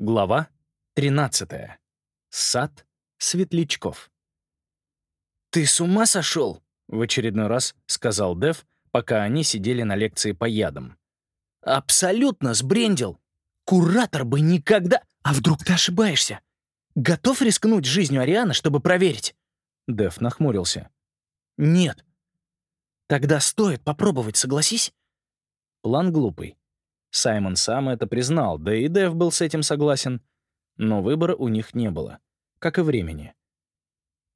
Глава 13. Сад светлячков. «Ты с ума сошел?» — в очередной раз сказал Дев, пока они сидели на лекции по ядам. «Абсолютно сбрендил! Куратор бы никогда... А вдруг ты ошибаешься? Готов рискнуть жизнью Арианы, чтобы проверить?» Дев нахмурился. «Нет». «Тогда стоит попробовать, согласись?» План глупый. Саймон сам это признал, да и Дэв был с этим согласен. Но выбора у них не было, как и времени.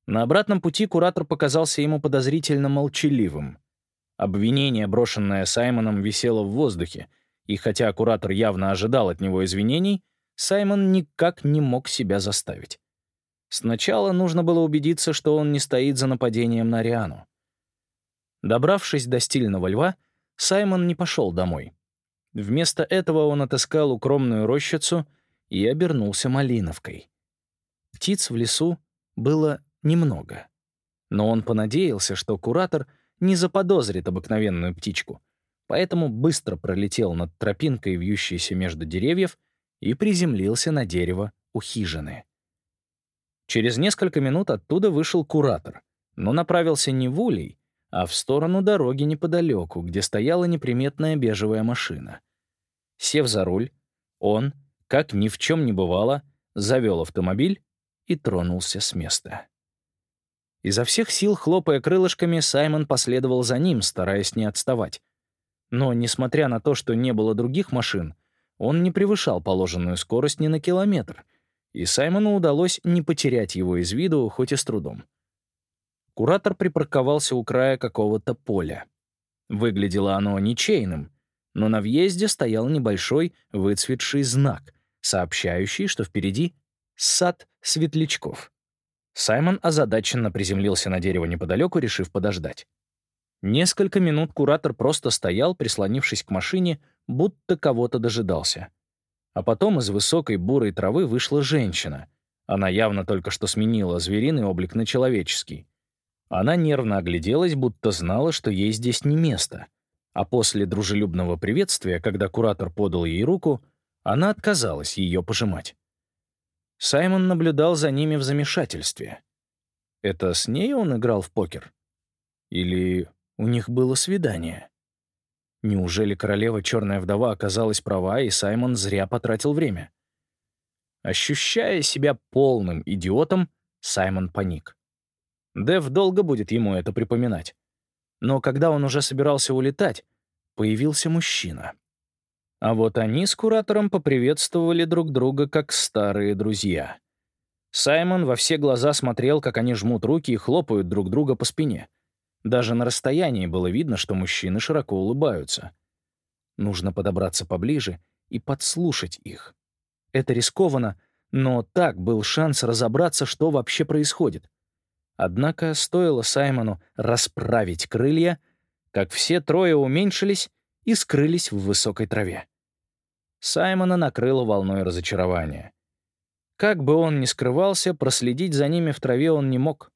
На обратном пути куратор показался ему подозрительно молчаливым. Обвинение, брошенное Саймоном, висело в воздухе, и хотя куратор явно ожидал от него извинений, Саймон никак не мог себя заставить. Сначала нужно было убедиться, что он не стоит за нападением на Риану. Добравшись до стильного льва, Саймон не пошел домой. Вместо этого он отыскал укромную рощицу и обернулся малиновкой. Птиц в лесу было немного. Но он понадеялся, что куратор не заподозрит обыкновенную птичку, поэтому быстро пролетел над тропинкой, вьющейся между деревьев, и приземлился на дерево у хижины. Через несколько минут оттуда вышел куратор, но направился не в улей, а в сторону дороги неподалеку, где стояла неприметная бежевая машина. Сев за руль, он, как ни в чем не бывало, завел автомобиль и тронулся с места. Изо всех сил, хлопая крылышками, Саймон последовал за ним, стараясь не отставать. Но, несмотря на то, что не было других машин, он не превышал положенную скорость ни на километр, и Саймону удалось не потерять его из виду, хоть и с трудом. Куратор припарковался у края какого-то поля. Выглядело оно ничейным, но на въезде стоял небольшой выцветший знак, сообщающий, что впереди сад светлячков. Саймон озадаченно приземлился на дерево неподалеку, решив подождать. Несколько минут куратор просто стоял, прислонившись к машине, будто кого-то дожидался. А потом из высокой бурой травы вышла женщина. Она явно только что сменила звериный облик на человеческий. Она нервно огляделась, будто знала, что ей здесь не место. А после дружелюбного приветствия, когда куратор подал ей руку, она отказалась ее пожимать. Саймон наблюдал за ними в замешательстве. Это с ней он играл в покер? Или у них было свидание? Неужели королева Черная Вдова оказалась права, и Саймон зря потратил время? Ощущая себя полным идиотом, Саймон паник. Дэв долго будет ему это припоминать. Но когда он уже собирался улетать, появился мужчина. А вот они с куратором поприветствовали друг друга как старые друзья. Саймон во все глаза смотрел, как они жмут руки и хлопают друг друга по спине. Даже на расстоянии было видно, что мужчины широко улыбаются. Нужно подобраться поближе и подслушать их. Это рискованно, но так был шанс разобраться, что вообще происходит. Однако стоило Саймону расправить крылья, как все трое уменьшились и скрылись в высокой траве. Саймона накрыло волной разочарования. Как бы он ни скрывался, проследить за ними в траве он не мог.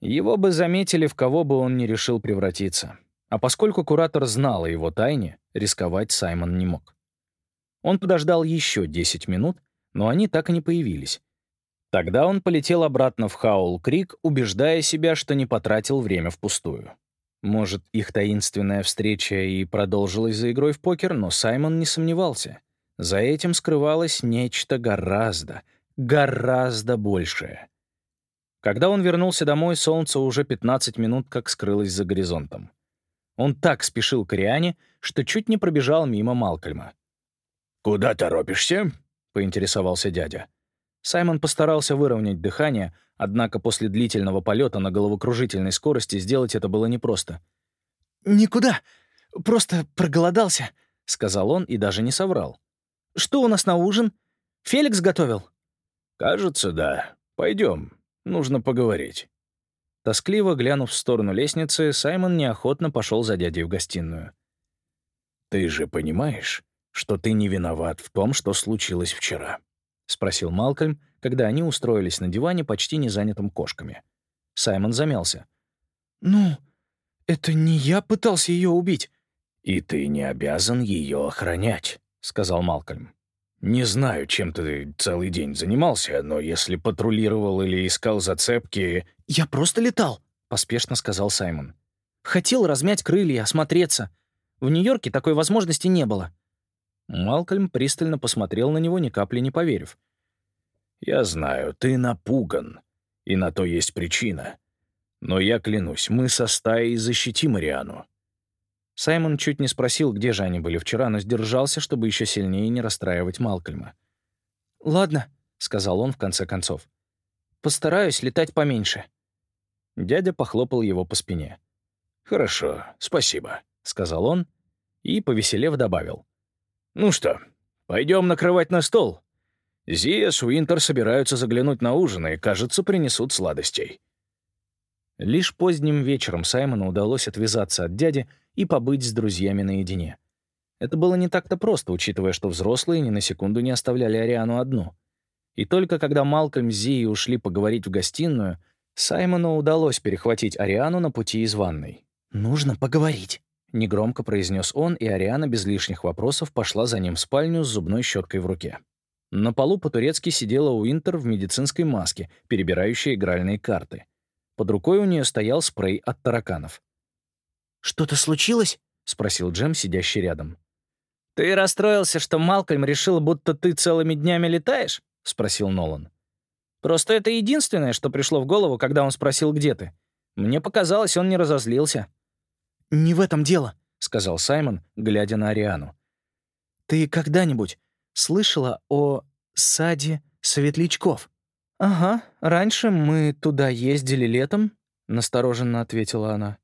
Его бы заметили, в кого бы он ни решил превратиться. А поскольку куратор знал о его тайне, рисковать Саймон не мог. Он подождал еще 10 минут, но они так и не появились, Тогда он полетел обратно в Хаул-Крик, убеждая себя, что не потратил время впустую. Может, их таинственная встреча и продолжилась за игрой в покер, но Саймон не сомневался. За этим скрывалось нечто гораздо, гораздо большее. Когда он вернулся домой, солнце уже 15 минут как скрылось за горизонтом. Он так спешил к Ариане, что чуть не пробежал мимо Малкольма. «Куда торопишься?» — поинтересовался дядя. Саймон постарался выровнять дыхание, однако после длительного полета на головокружительной скорости сделать это было непросто. «Никуда. Просто проголодался», — сказал он и даже не соврал. «Что у нас на ужин? Феликс готовил?» «Кажется, да. Пойдем. Нужно поговорить». Тоскливо глянув в сторону лестницы, Саймон неохотно пошел за дядей в гостиную. «Ты же понимаешь, что ты не виноват в том, что случилось вчера?» — спросил Малкольм, когда они устроились на диване, почти не занятым кошками. Саймон замялся. «Ну, это не я пытался ее убить». «И ты не обязан ее охранять», — сказал Малкольм. Не знаю, чем ты целый день занимался, но если патрулировал или искал зацепки... «Я просто летал», — поспешно сказал Саймон. «Хотел размять крылья, осмотреться. В Нью-Йорке такой возможности не было». Малкольм пристально посмотрел на него, ни капли не поверив. «Я знаю, ты напуган, и на то есть причина. Но я клянусь, мы со стаей защитим Ариану. Саймон чуть не спросил, где же они были вчера, но сдержался, чтобы еще сильнее не расстраивать Малкольма. «Ладно», — сказал он в конце концов. «Постараюсь летать поменьше». Дядя похлопал его по спине. «Хорошо, спасибо», — сказал он и, повеселев, добавил. «Ну что, пойдем накрывать на стол. Зия с Уинтер собираются заглянуть на ужин и, кажется, принесут сладостей». Лишь поздним вечером Саймону удалось отвязаться от дяди и побыть с друзьями наедине. Это было не так-то просто, учитывая, что взрослые ни на секунду не оставляли Ариану одну. И только когда Малкольм с Зией ушли поговорить в гостиную, Саймону удалось перехватить Ариану на пути из ванной. «Нужно поговорить», — негромко произнес он, и Ариана без лишних вопросов пошла за ним в спальню с зубной щеткой в руке. На полу по-турецки сидела Уинтер в медицинской маске, перебирающая игральные карты. Под рукой у нее стоял спрей от тараканов. «Что-то случилось?» — спросил Джем, сидящий рядом. «Ты расстроился, что Малкольм решил, будто ты целыми днями летаешь?» — спросил Нолан. «Просто это единственное, что пришло в голову, когда он спросил, где ты. Мне показалось, он не разозлился». «Не в этом дело», — сказал Саймон, глядя на Ариану. «Ты когда-нибудь слышала о саде светлячков?» «Ага, раньше мы туда ездили летом», — настороженно ответила она.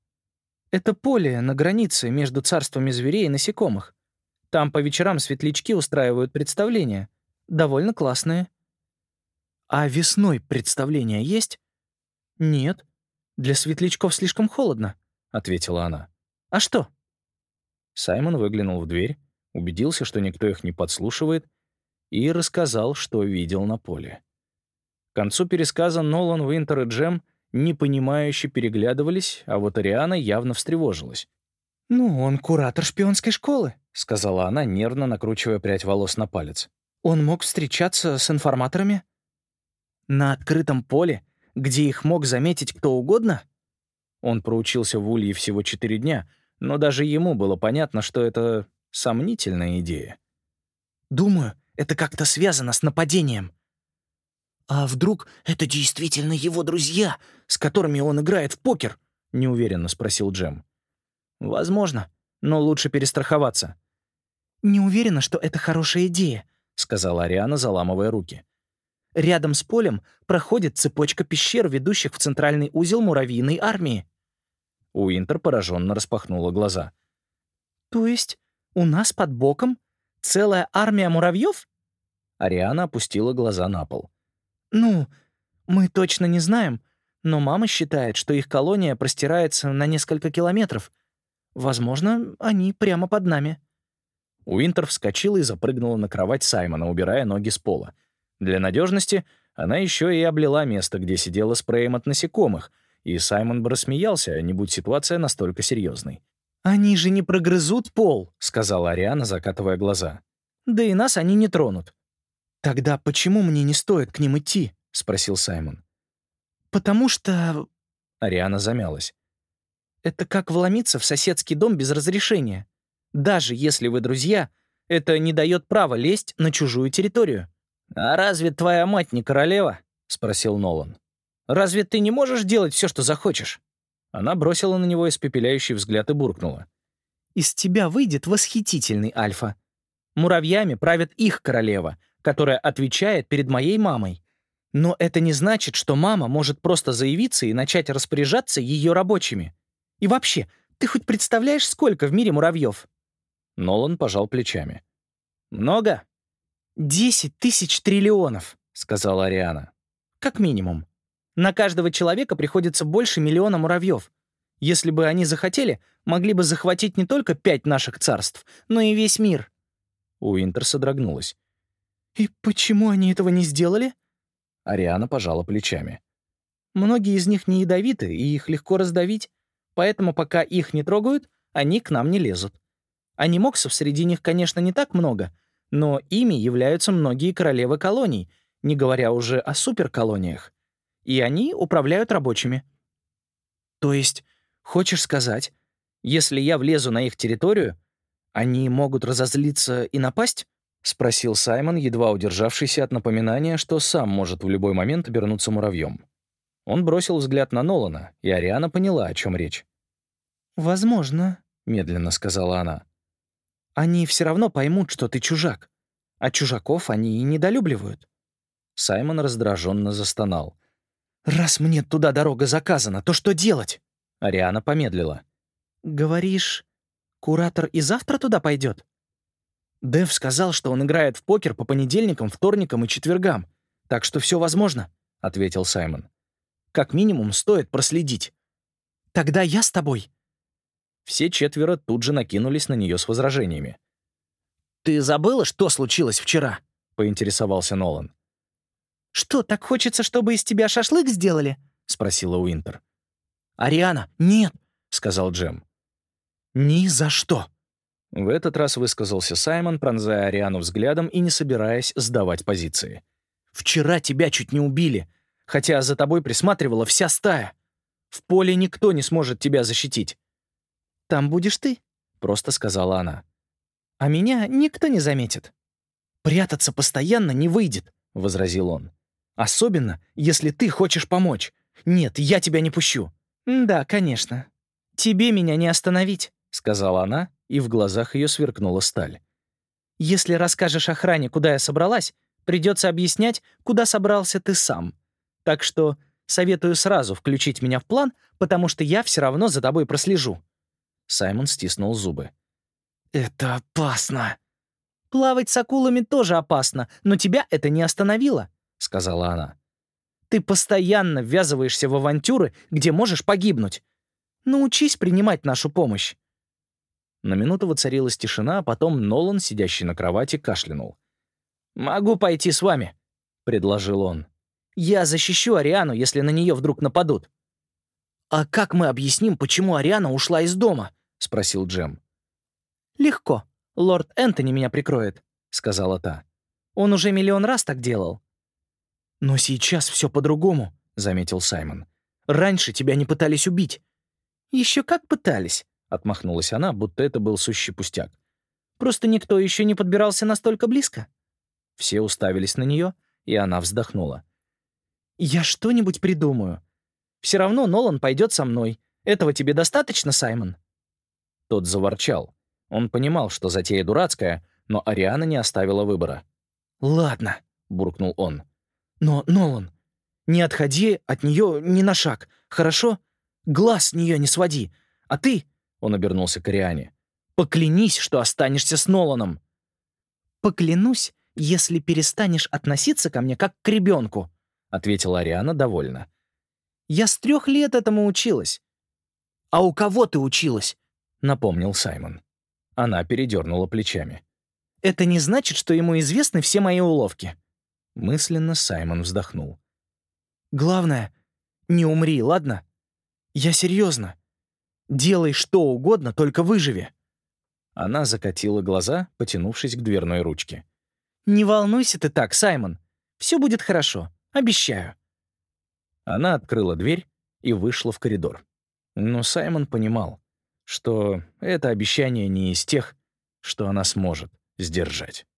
Это поле на границе между царствами зверей и насекомых. Там по вечерам светлячки устраивают представления. Довольно классные. А весной представления есть? Нет. Для светлячков слишком холодно, ответила она. А что? Саймон выглянул в дверь, убедился, что никто их не подслушивает, и рассказал, что видел на поле. К концу пересказа Нолан, Уинтер и Джем — непонимающе переглядывались, а вот Ариана явно встревожилась. «Ну, он куратор шпионской школы», — сказала она, нервно накручивая прядь волос на палец. «Он мог встречаться с информаторами?» «На открытом поле, где их мог заметить кто угодно?» Он проучился в Улье всего четыре дня, но даже ему было понятно, что это сомнительная идея. «Думаю, это как-то связано с нападением», «А вдруг это действительно его друзья, с которыми он играет в покер?» — неуверенно спросил Джем. «Возможно, но лучше перестраховаться». «Не уверена, что это хорошая идея», — сказала Ариана, заламывая руки. «Рядом с полем проходит цепочка пещер, ведущих в центральный узел муравьиной армии». Уинтер пораженно распахнула глаза. «То есть у нас под боком целая армия муравьев?» Ариана опустила глаза на пол. «Ну, мы точно не знаем, но мама считает, что их колония простирается на несколько километров. Возможно, они прямо под нами». Уинтер вскочила и запрыгнула на кровать Саймона, убирая ноги с пола. Для надежности она еще и облила место, где сидела спреем от насекомых, и Саймон бы рассмеялся, не будь ситуация настолько серьезной. «Они же не прогрызут пол», — сказала Ариана, закатывая глаза. «Да и нас они не тронут. «Тогда почему мне не стоит к ним идти?» — спросил Саймон. «Потому что...» — Ариана замялась. «Это как вломиться в соседский дом без разрешения. Даже если вы друзья, это не дает права лезть на чужую территорию». «А разве твоя мать не королева?» — спросил Нолан. «Разве ты не можешь делать все, что захочешь?» Она бросила на него испепеляющий взгляд и буркнула. «Из тебя выйдет восхитительный Альфа. Муравьями правит их королева, которая отвечает перед моей мамой. Но это не значит, что мама может просто заявиться и начать распоряжаться ее рабочими. И вообще, ты хоть представляешь, сколько в мире муравьев? Нолан пожал плечами. «Много?» «Десять тысяч триллионов», — сказала Ариана. «Как минимум. На каждого человека приходится больше миллиона муравьев. Если бы они захотели, могли бы захватить не только пять наших царств, но и весь мир». Уинтер содрогнулась. «И почему они этого не сделали?» Ариана пожала плечами. «Многие из них не ядовиты, и их легко раздавить, поэтому пока их не трогают, они к нам не лезут. Анимоксов среди них, конечно, не так много, но ими являются многие королевы колоний, не говоря уже о суперколониях. И они управляют рабочими. То есть, хочешь сказать, если я влезу на их территорию, они могут разозлиться и напасть? — спросил Саймон, едва удержавшийся от напоминания, что сам может в любой момент обернуться муравьем. Он бросил взгляд на Нолана, и Ариана поняла, о чем речь. «Возможно», — медленно сказала она. «Они все равно поймут, что ты чужак, а чужаков они и недолюбливают». Саймон раздраженно застонал. «Раз мне туда дорога заказана, то что делать?» Ариана помедлила. «Говоришь, куратор и завтра туда пойдет?» Дэв сказал, что он играет в покер по понедельникам, вторникам и четвергам, так что все возможно, — ответил Саймон. Как минимум, стоит проследить. Тогда я с тобой. Все четверо тут же накинулись на нее с возражениями. «Ты забыла, что случилось вчера?» — поинтересовался Нолан. «Что, так хочется, чтобы из тебя шашлык сделали?» — спросила Уинтер. «Ариана, нет!» — сказал Джем. «Ни за что!» В этот раз высказался Саймон, пронзая Ариану взглядом и не собираясь сдавать позиции. «Вчера тебя чуть не убили, хотя за тобой присматривала вся стая. В поле никто не сможет тебя защитить». «Там будешь ты», — просто сказала она. «А меня никто не заметит». «Прятаться постоянно не выйдет», — возразил он. «Особенно, если ты хочешь помочь. Нет, я тебя не пущу». «Да, конечно. Тебе меня не остановить», — сказала она, и в глазах ее сверкнула сталь. «Если расскажешь охране, куда я собралась, придется объяснять, куда собрался ты сам. Так что советую сразу включить меня в план, потому что я все равно за тобой прослежу». Саймон стиснул зубы. «Это опасно». «Плавать с акулами тоже опасно, но тебя это не остановило», — сказала она. «Ты постоянно ввязываешься в авантюры, где можешь погибнуть. Научись принимать нашу помощь». На минуту воцарилась тишина, а потом Нолан, сидящий на кровати, кашлянул. «Могу пойти с вами», — предложил он. «Я защищу Ариану, если на нее вдруг нападут». «А как мы объясним, почему Ариана ушла из дома?» — спросил Джем. «Легко. Лорд Энтони меня прикроет», — сказала та. «Он уже миллион раз так делал». «Но сейчас все по-другому», — заметил Саймон. «Раньше тебя не пытались убить». «Еще как пытались», — отмахнулась она, будто это был сущий пустяк. «Просто никто еще не подбирался настолько близко». Все уставились на нее, и она вздохнула. «Я что-нибудь придумаю. Все равно Нолан пойдет со мной. Этого тебе достаточно, Саймон?» Тот заворчал. Он понимал, что затея дурацкая, но Ариана не оставила выбора. «Ладно», — буркнул он. «Но, Нолан, не отходи от нее ни на шаг, хорошо? Глаз с нее не своди. А ты, — он обернулся к Ариане, — поклянись, что останешься с Ноланом». «Поклянусь, если перестанешь относиться ко мне как к ребенку», — ответила Ариана довольно. «Я с трех лет этому училась». «А у кого ты училась?» — напомнил Саймон. Она передернула плечами. «Это не значит, что ему известны все мои уловки». Мысленно Саймон вздохнул. «Главное, не умри, ладно? Я серьезно. Делай что угодно, только выживи». Она закатила глаза, потянувшись к дверной ручке. «Не волнуйся ты так, Саймон. Все будет хорошо, обещаю». Она открыла дверь и вышла в коридор. Но Саймон понимал, что это обещание не из тех, что она сможет сдержать.